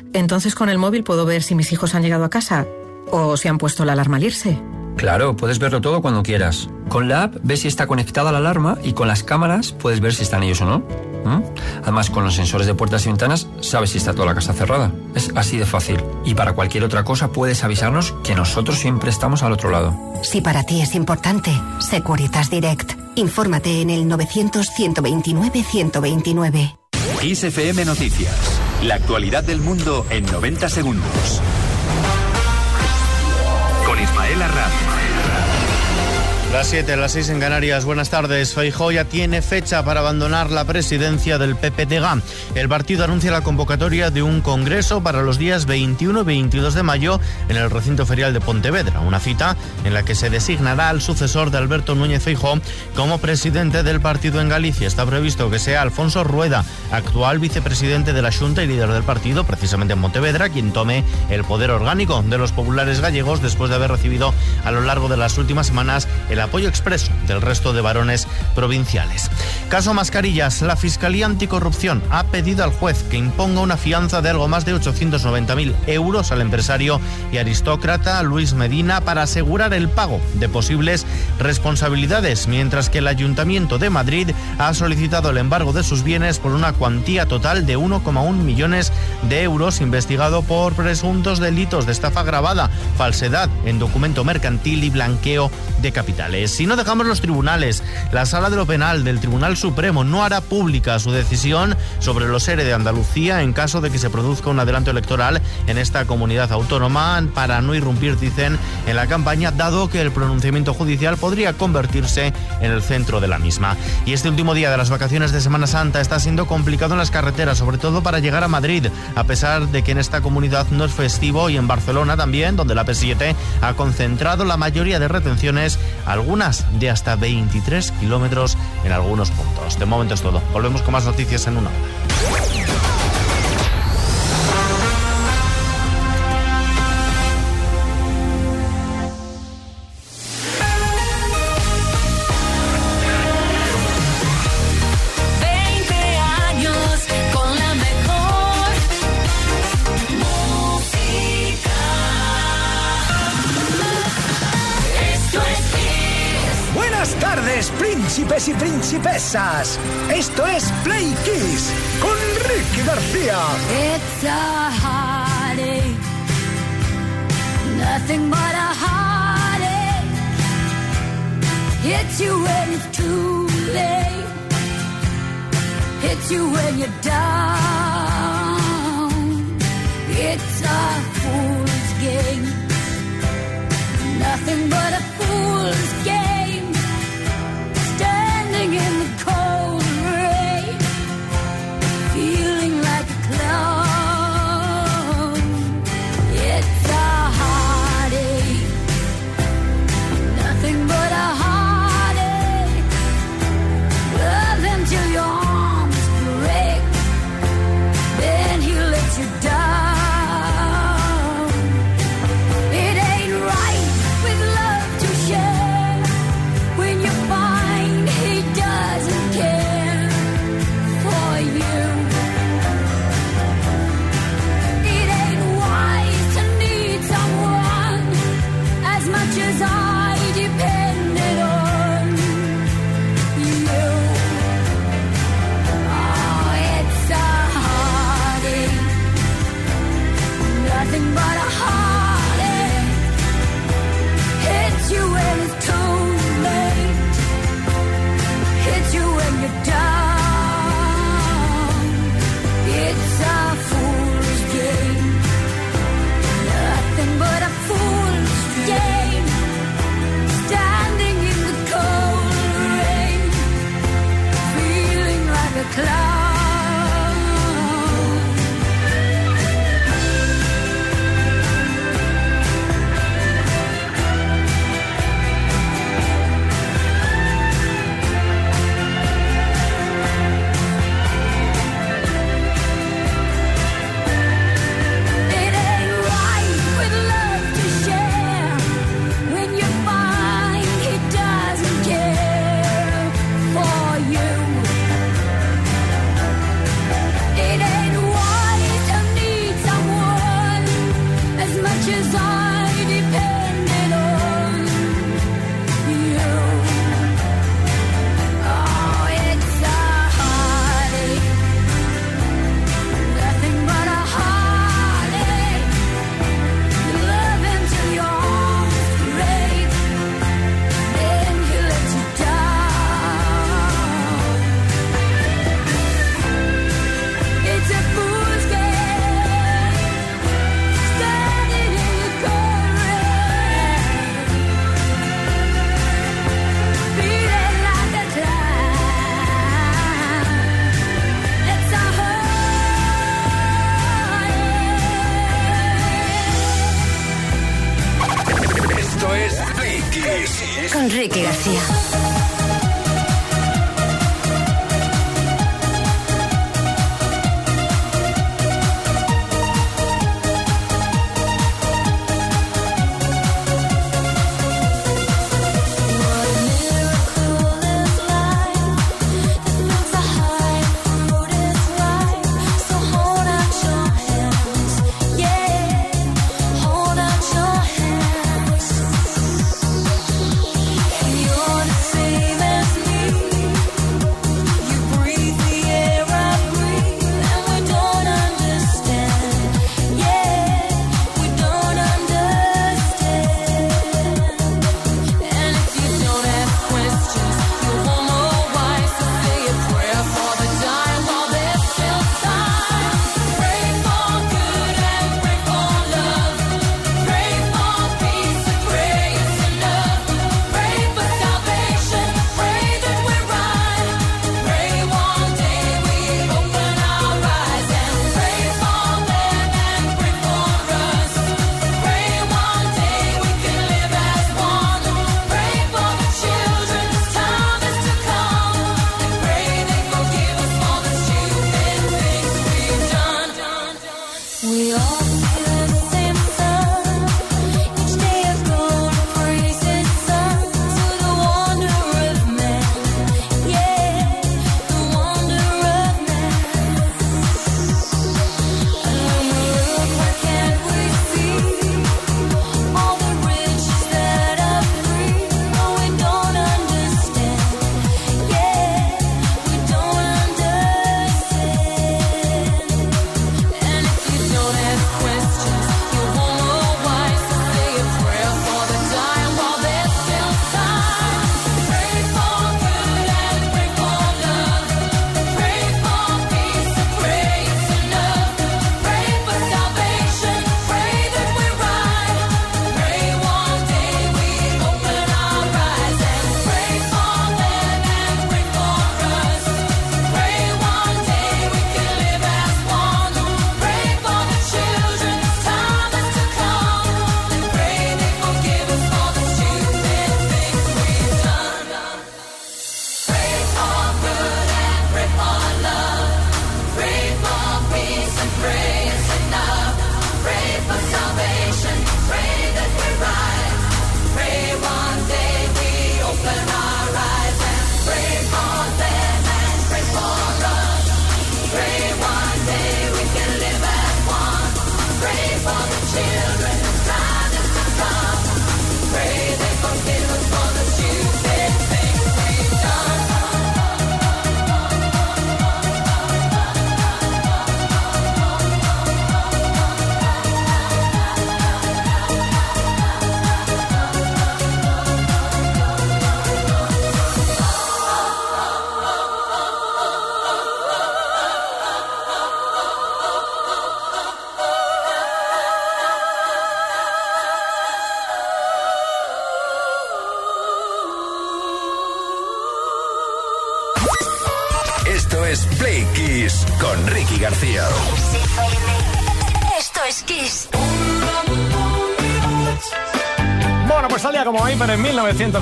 ver, entonces con el móvil puedo ver si mis hijos han llegado a casa o si han puesto la alarma al irse. Claro, puedes verlo todo cuando quieras. Con la app ves si está conectada la alarma y con las cámaras puedes ver si están ellos o no. Además, con los sensores de puertas y ventanas sabes si está toda la casa cerrada. Es así de fácil. Y para cualquier otra cosa puedes avisarnos que nosotros siempre estamos al otro lado. Si para ti es importante, Securitas Direct. Infórmate en el 900-129-129. ISFM Noticias. La actualidad del mundo en 90 segundos. Con Ismael Arranz. Las 7, las 6 en Canarias. Buenas tardes. Feijóo ya tiene fecha para abandonar la presidencia del PPDG. El partido anuncia la convocatoria de un congreso para los días 21 y 22 de mayo en el recinto ferial de Pontevedra, una cita en la que se designará al sucesor de Alberto Núñez Feijóo como presidente del partido en Galicia. Está previsto que sea Alfonso Rueda, actual vicepresidente de la Junta y líder del partido, precisamente en Pontevedra, quien tome el poder orgánico de los populares gallegos después de haber recibido a lo largo de las últimas semanas el apoyo expreso del resto de varones provinciales. Caso Mascarillas, la Fiscalía Anticorrupción ha pedido al juez que imponga una fianza de algo más de 890.000 euros al empresario y aristócrata Luis Medina para asegurar el pago de posibles responsabilidades, mientras que el Ayuntamiento de Madrid ha solicitado el embargo de sus bienes por una cuantía total de 1,1 millones de euros investigado por presuntos delitos de estafa grabada, falsedad en documento mercantil y blanqueo de capital. Si no dejamos los tribunales, la Sala de lo Penal del Tribunal Supremo no hará pública su decisión sobre los ERE de Andalucía en caso de que se produzca un adelanto electoral en esta comunidad autónoma para no irrumpir, dicen, en la campaña, dado que el pronunciamiento judicial podría convertirse en el centro de la misma. Y este último día de las vacaciones de Semana Santa está siendo complicado en las carreteras, sobre todo para llegar a Madrid, a pesar de que en esta comunidad no es festivo y en Barcelona también, donde la P7 ha concentrado la mayoría de retenciones al algunas de hasta 23 kilómetros en algunos puntos. De momento es todo. Volvemos con más noticias en una hora. Príncipes y principesas. Esto es Play Kiss con Ricky García. It's a heartache, nothing but a heartache. Hits you when it's too late. Hits you when you're down. It's a fool's game. Nothing but a fool's game.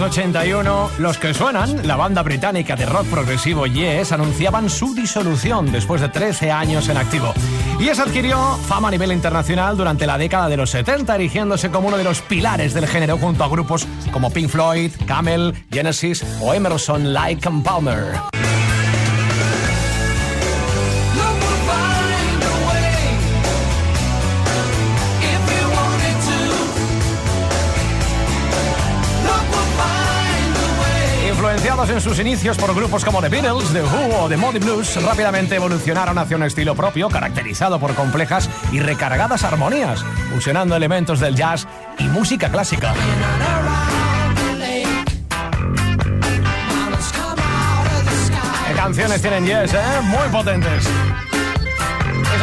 1981, los que suenan, la banda británica de rock progresivo Yes, anunciaban su disolución después de 13 años en activo. Yes adquirió fama a nivel internacional durante la década de los 70, erigiéndose como uno de los pilares del género junto a grupos como Pink Floyd, Camel, Genesis o Emerson, Lake and En sus inicios por grupos como The Beatles, The Who o The Moody Blues, rápidamente evolucionaron hacia un estilo propio caracterizado por complejas y recargadas armonías, fusionando elementos del jazz y música clásica. ¿Qué canciones tienen Yes, eh? Muy potentes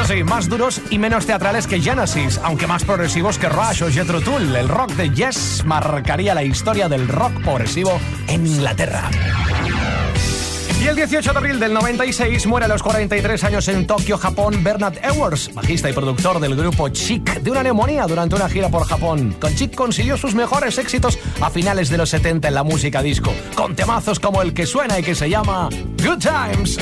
sí, más duros y menos teatrales que Genesis, aunque más progresivos que Rush o Jethro Tull. El rock de Yes marcaría la historia del rock progresivo en Inglaterra. Y el 18 de abril del 96 muere a los 43 años en Tokio, Japón, Bernard Edwards, bajista y productor del grupo Chic, de una neumonía durante una gira por Japón. Con Chic consiguió sus mejores éxitos a finales de los 70 en la música disco, con temazos como el que suena y que se llama Good times.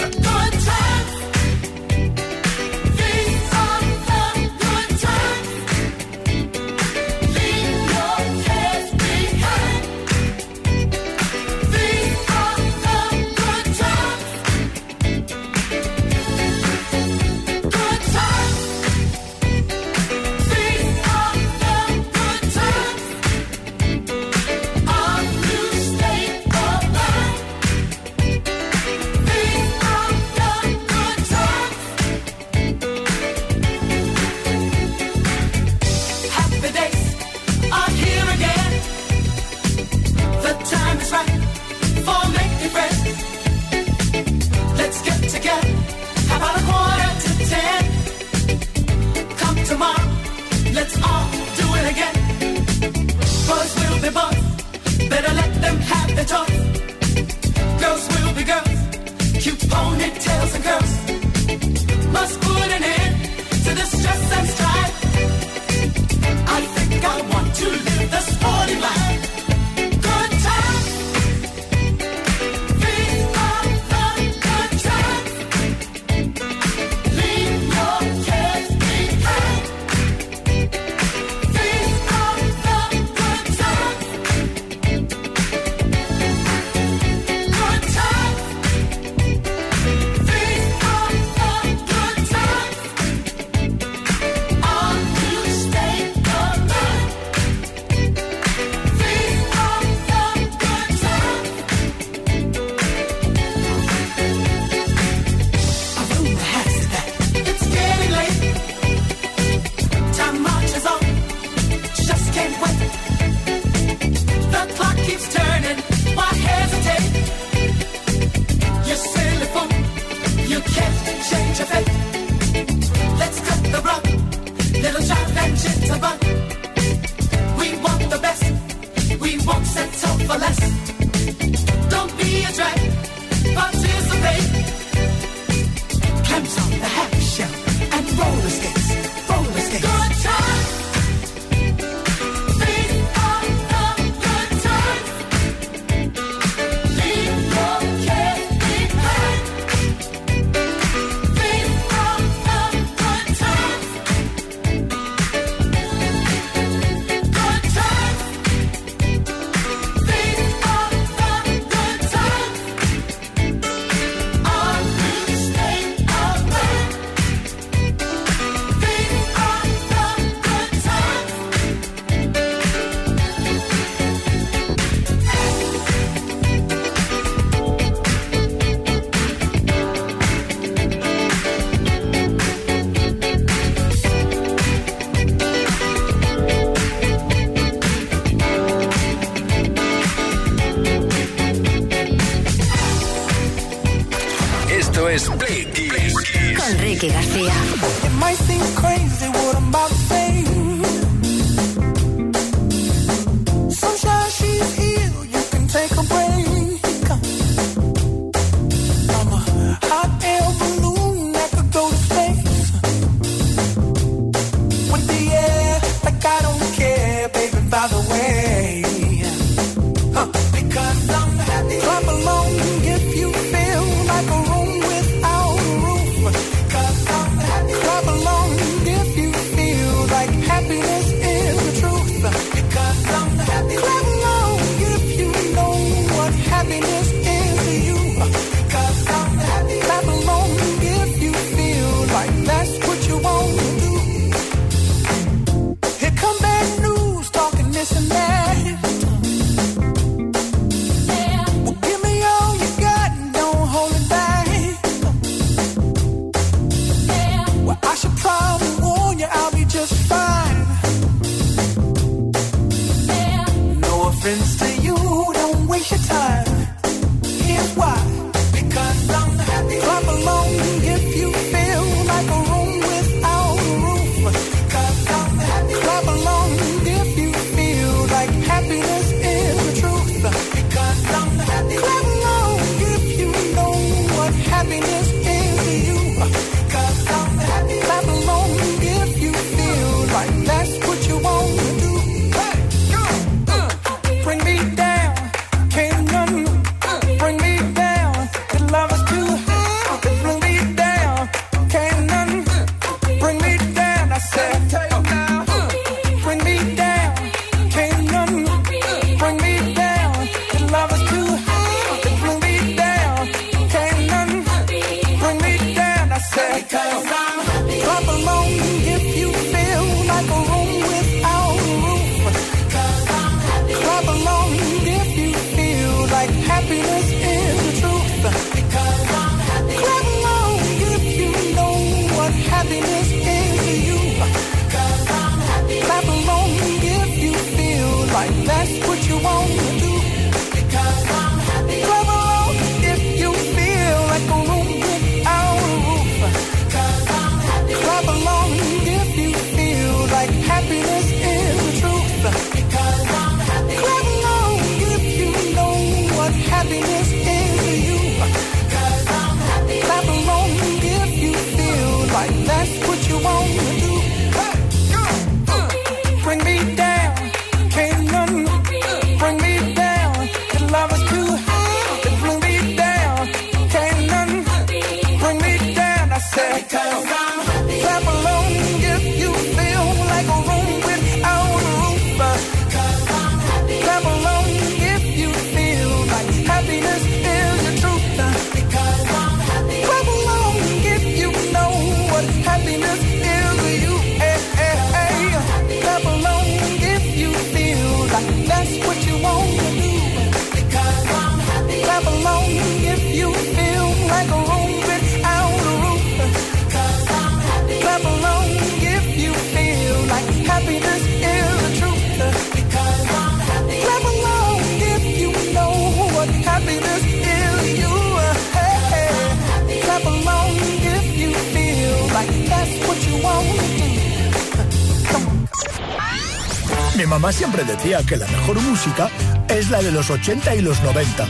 Mi mamá siempre decía que la mejor música es la de los 80 y los 90.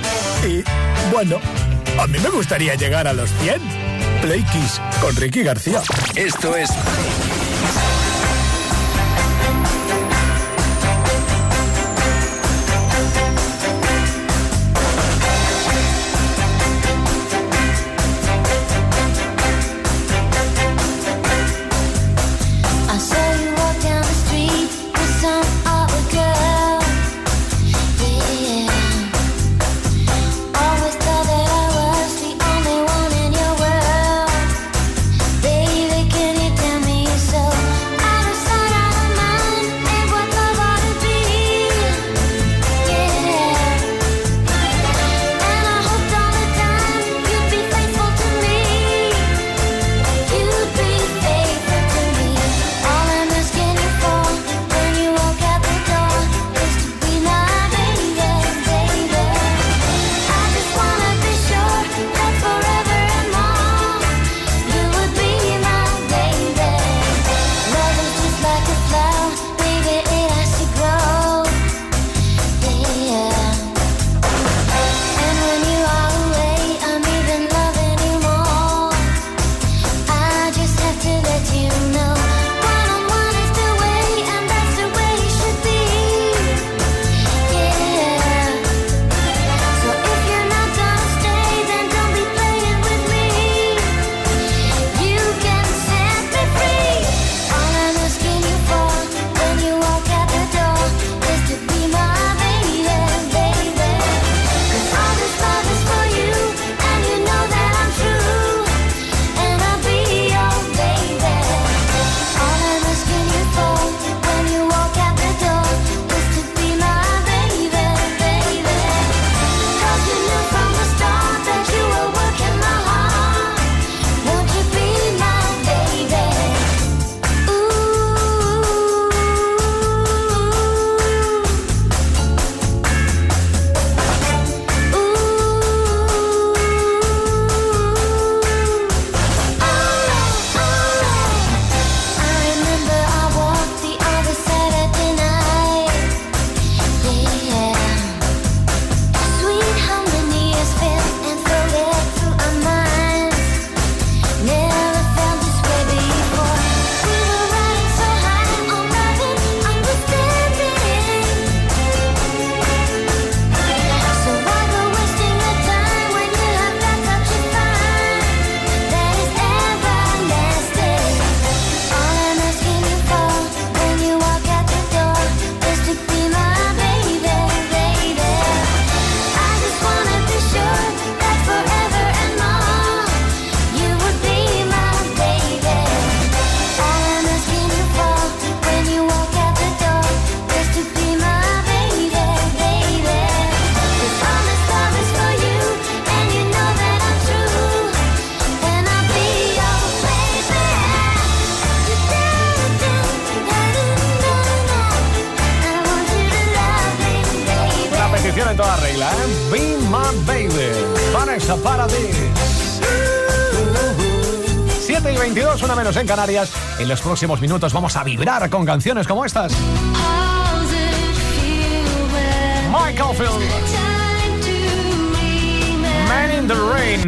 Y, bueno, a mí me gustaría llegar a los 100. Play Kiss con Ricky García. Esto es... Para ti. 7 y 22, una menos en Canarias. En los próximos minutos vamos a vibrar con canciones como estas. Michael Field. Man in the Rain.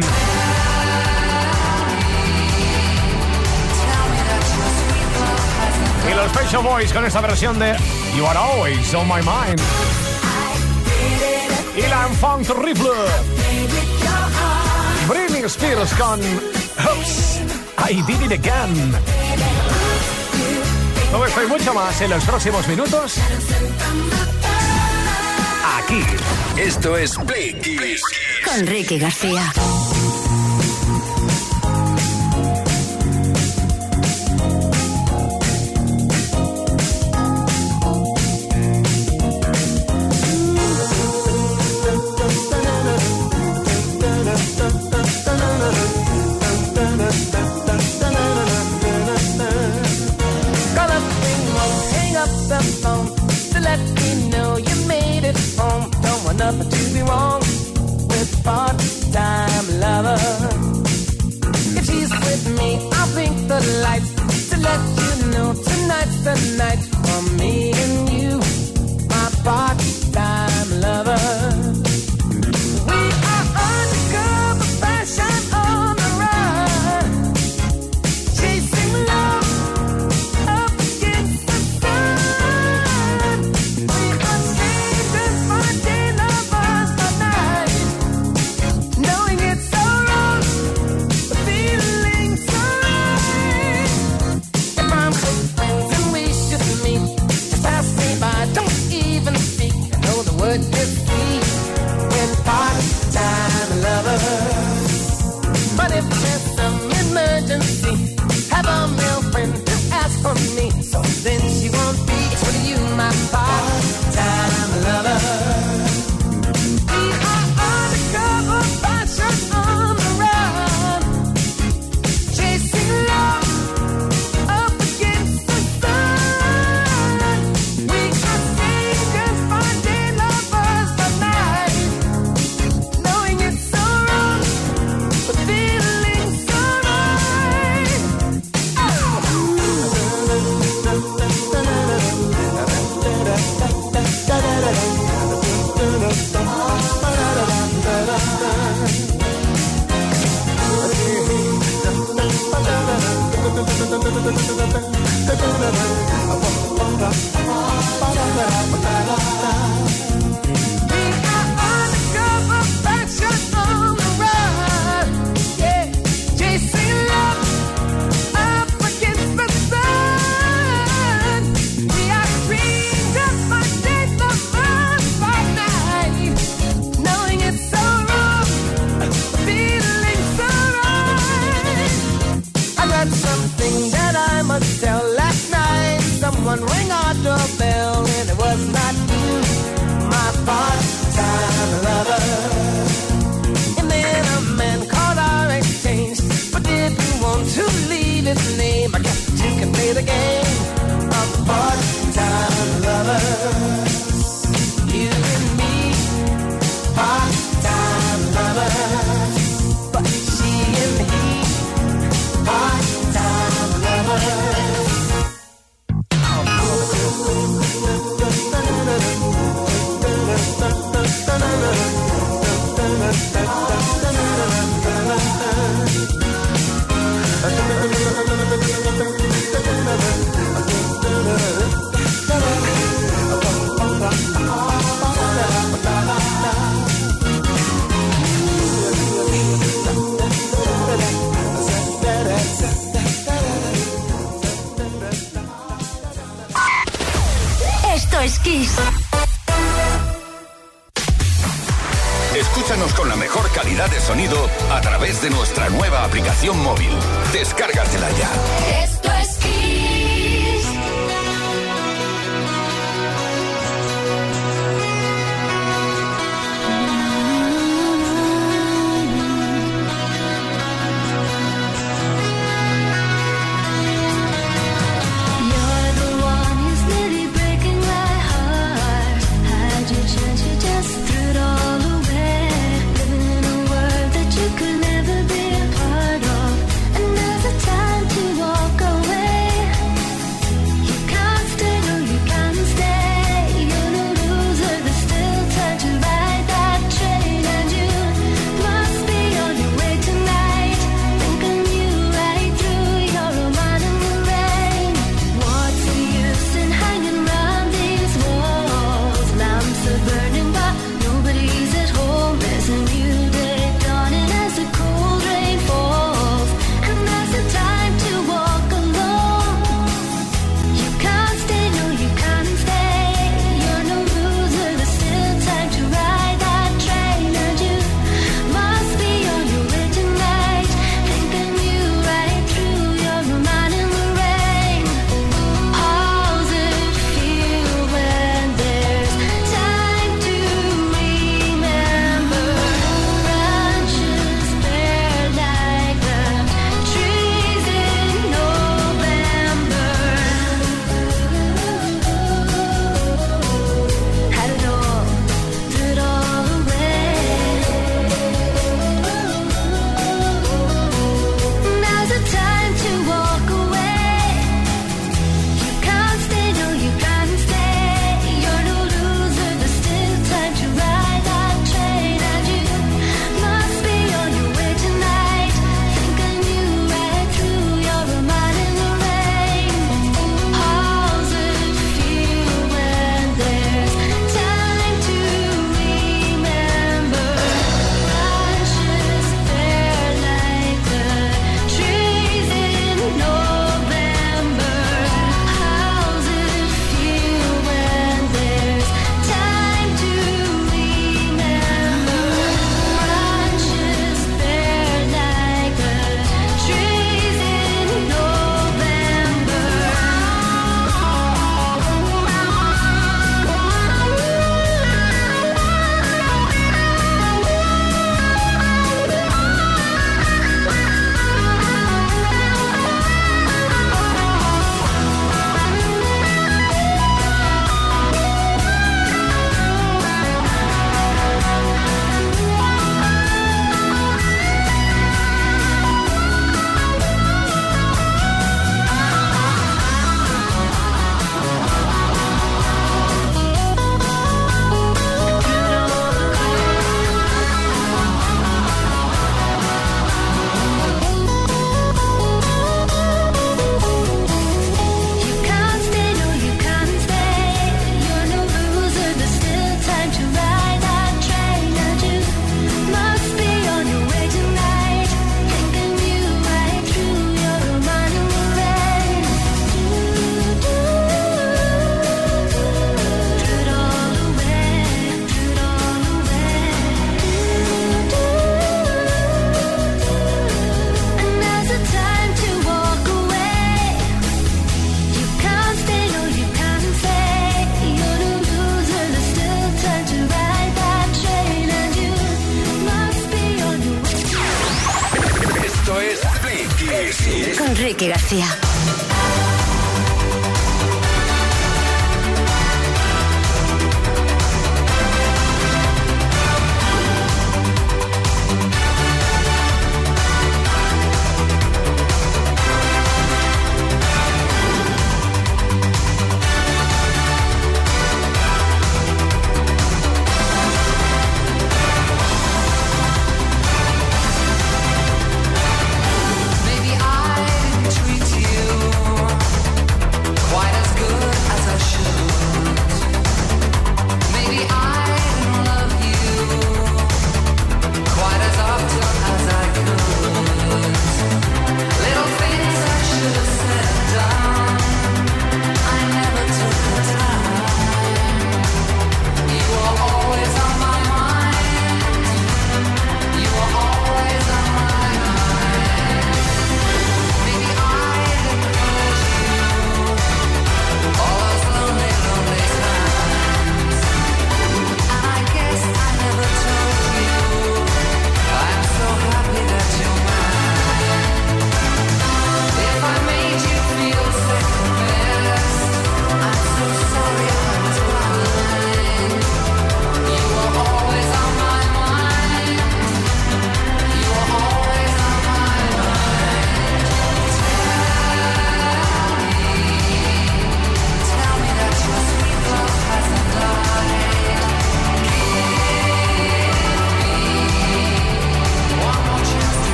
Y los Special Boys con esta versión de You Are Always on My Mind. Y la Enfant Rifle. Britney Spears con Oops, I Did It Again. Todo y mucho más en los próximos minutos. Aquí. Esto es Play Kiss. Con Ricky García. The night for me and you, my part-time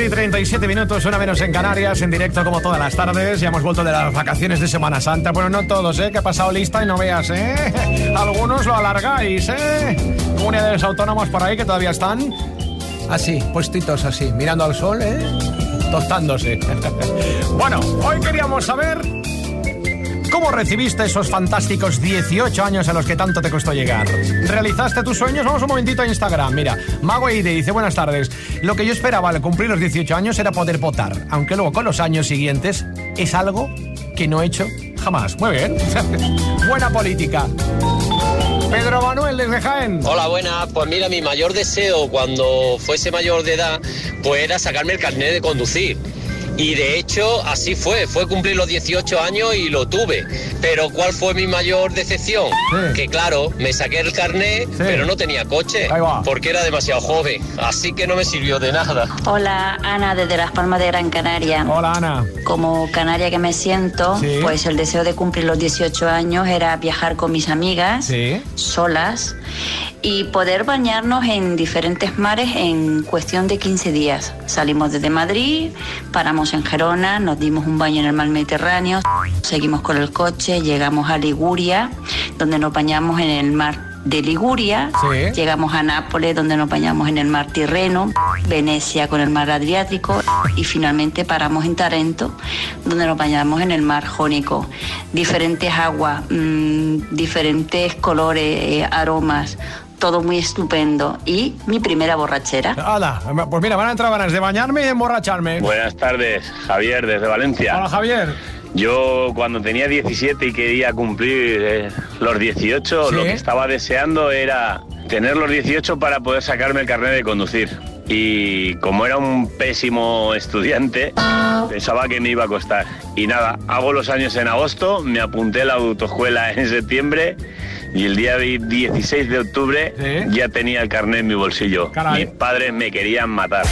7 y 37 minutos, una menos en Canarias, en directo como todas las tardes. Ya hemos vuelto de las vacaciones de Semana Santa. Bueno, no todos, ¿eh? Que ha pasado lista y no veas, ¿eh? Algunos lo alargáis, ¿eh? Comunidades autónomas por ahí que todavía están así, puestitos así, mirando al sol, ¿eh? Tostándose. bueno, hoy queríamos saber ¿Cómo recibiste esos fantásticos 18 años a los que tanto te costó llegar? ¿Realizaste tus sueños? Vamos un momentito a Instagram. Mira, Mago Eide dice, buenas tardes. Lo que yo esperaba al cumplir los 18 años era poder votar, aunque luego con los años siguientes es algo que no he hecho jamás. Muy bien. Buena política. Pedro Manuel desde Jaén. Hola, buenas. Pues mira, mi mayor deseo cuando fuese mayor de edad, pues era sacarme el carnet de conducir. Y de hecho, así fue. Fue cumplir los 18 años y lo tuve. Pero ¿cuál fue mi mayor decepción? Que claro, me saqué el carnet, pero no tenía coche. Porque era demasiado joven. Así que no me sirvió de nada. Hola, Ana, desde Las Palmas de Gran Canaria. Hola, Ana. Como canaria que me siento, Sí. pues el deseo de cumplir los 18 años era viajar con mis amigas, Sí. solas, y poder bañarnos en diferentes mares en cuestión de 15 días. Salimos desde Madrid, paramos en Gerona, nos dimos un baño en el mar Mediterráneo, seguimos con el coche, llegamos a Liguria, donde nos bañamos en el mar de Liguria, Sí. llegamos a Nápoles, donde nos bañamos en el mar Tirreno, Venecia con el mar Adriático y finalmente paramos en Tarento, donde nos bañamos en el mar Jónico. Diferentes aguas, mm, diferentes colores, eh, aromas, todo muy estupendo y mi primera borrachera. Hala, pues mira, van a entrar ganas de bañarme y emborracharme. Buenas tardes, Javier, desde Valencia. Hola, Javier. Yo cuando tenía 17 y quería cumplir eh, los 18, Sí. lo que estaba deseando era tener los 18 para poder sacarme el carnet de conducir. Y como era un pésimo estudiante, pensaba que me iba a costar. Y nada, hago los años en agosto, me apunté a la autoescuela en septiembre y el día 16 de octubre ya tenía el carnet en mi bolsillo. Caray. Mis padres me querían matar.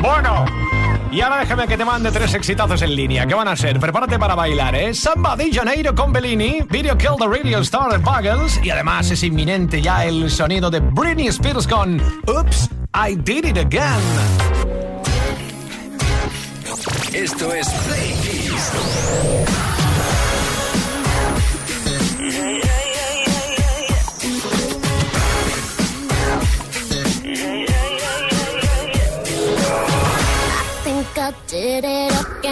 Bueno, y ahora déjame que te mande tres exitazos en línea. ¿Qué van a ser? Prepárate para bailar, ¿eh? Samba de Janeiro con Bellini, Video Kill the Radio Star de Buggles y además es inminente ya el sonido de Britney Spears con Oops, I Did It Again. Esto es Play did it again.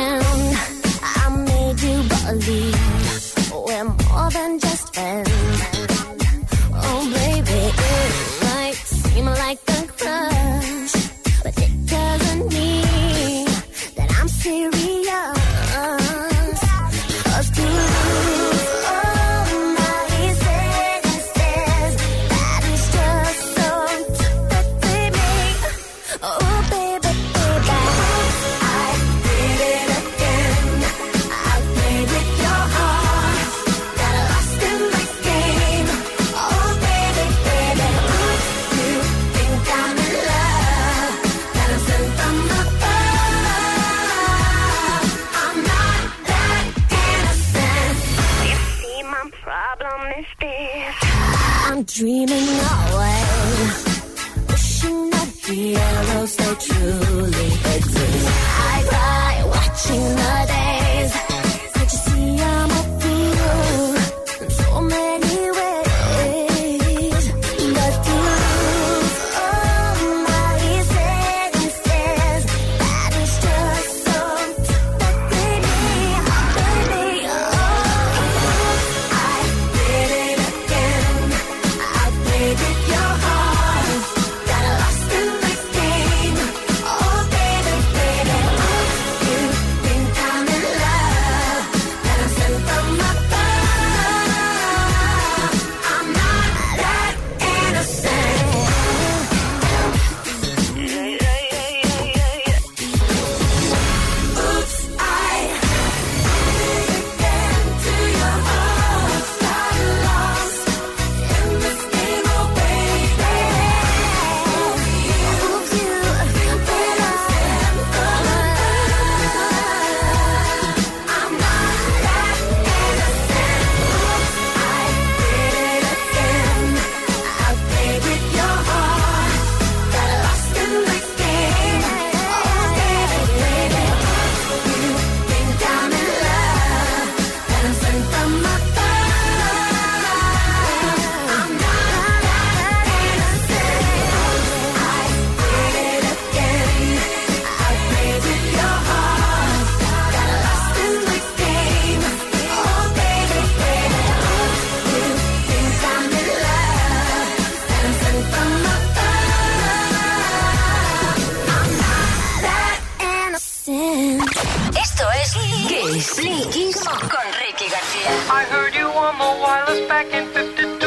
Con Ricky García. I heard you on the wireless back in 52.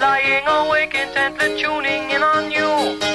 Lying awake intently tuning in on you.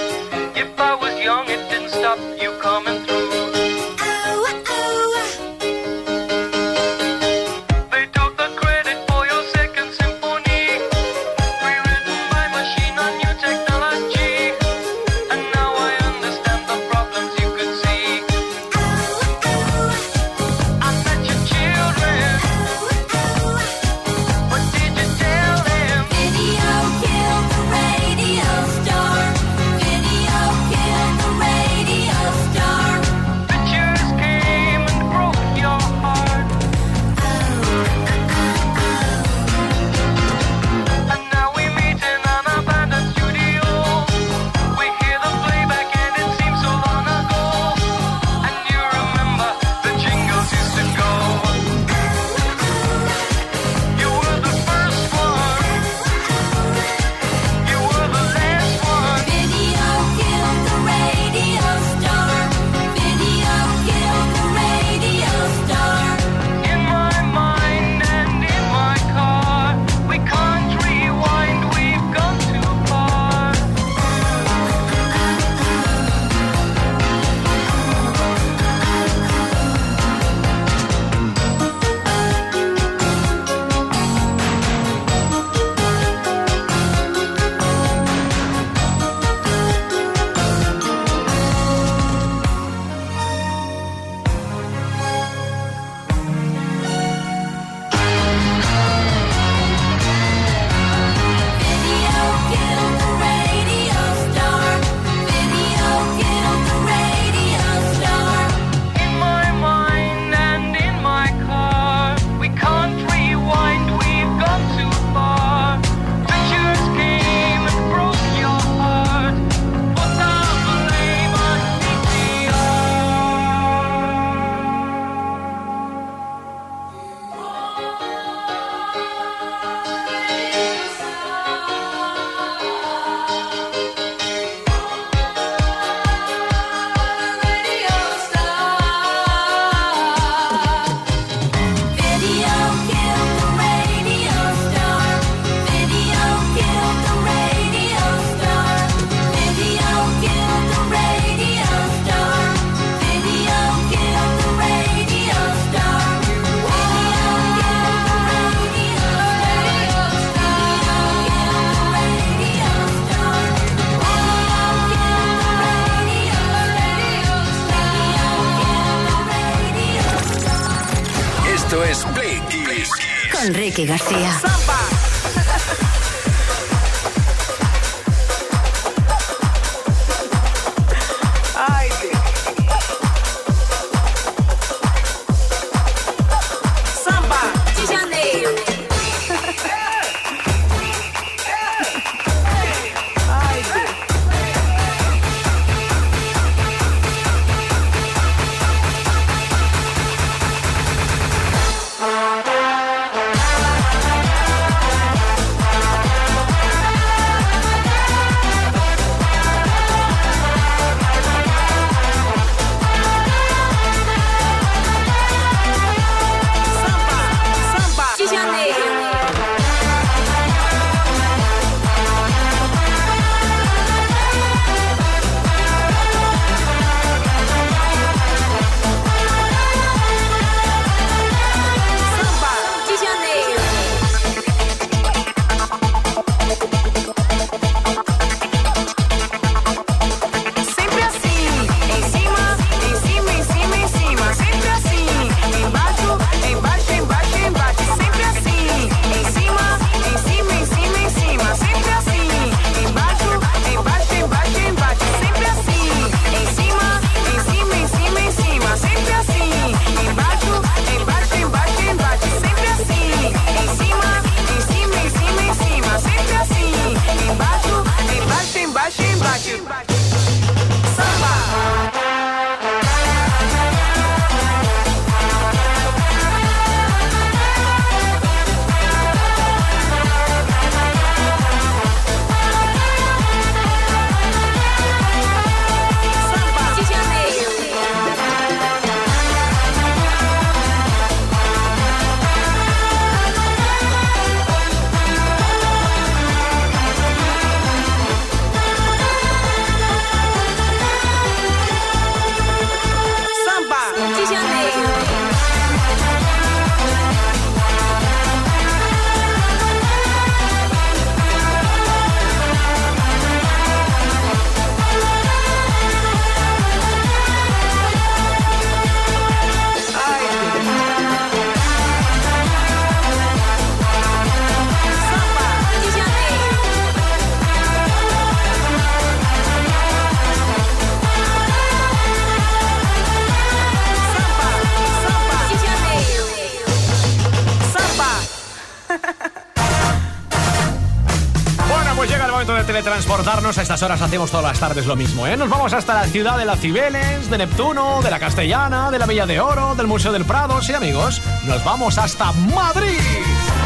A estas horas hacemos todas las tardes lo mismo, ¿eh? Nos vamos hasta la ciudad de las Cibeles, de Neptuno, de la Castellana, de la Villa de Oro, del Museo del Prado. Sí, amigos, nos vamos hasta Madrid.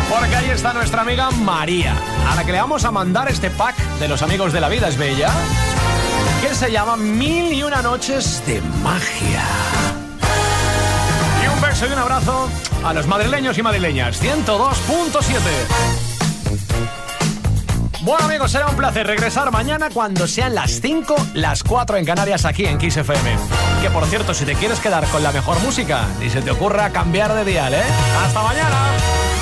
Porque ahí está nuestra amiga María, a la que le vamos a mandar este pack de los amigos de la vida es bella, que se llama Mil y una noches de magia. Y un beso y un abrazo a los madrileños y madrileñas. 102.7. Bueno amigos, será un placer regresar mañana cuando sean las 5, las 4 en Canarias aquí en Kiss FM. Que por cierto, si te quieres quedar con la mejor música, ni se te ocurra cambiar de dial, ¿eh? ¡Hasta mañana!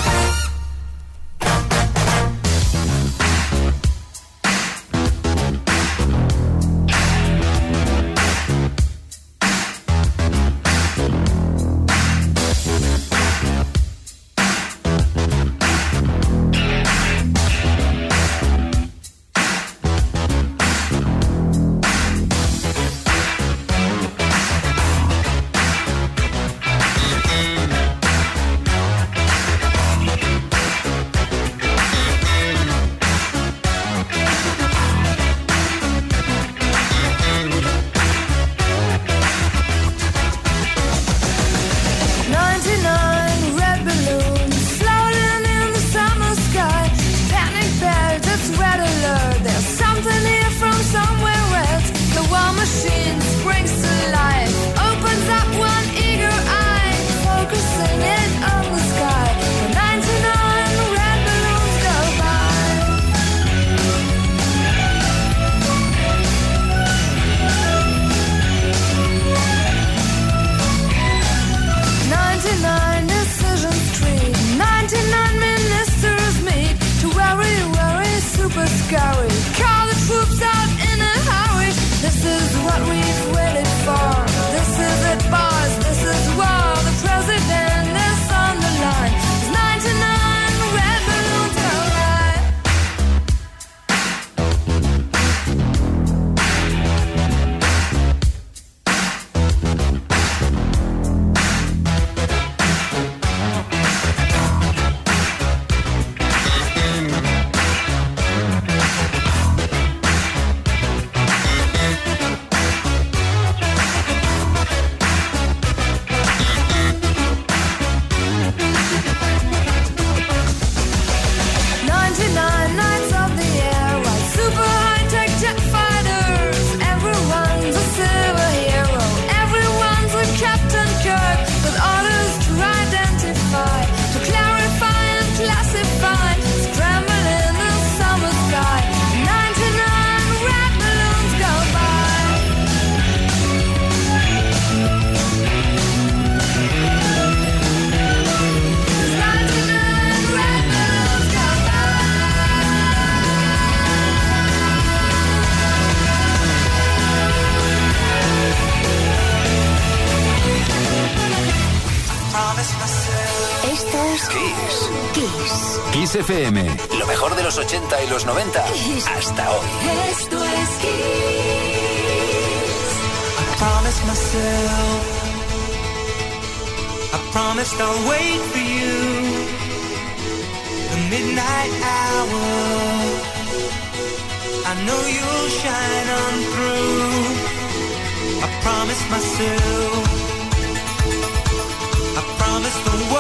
I promised the world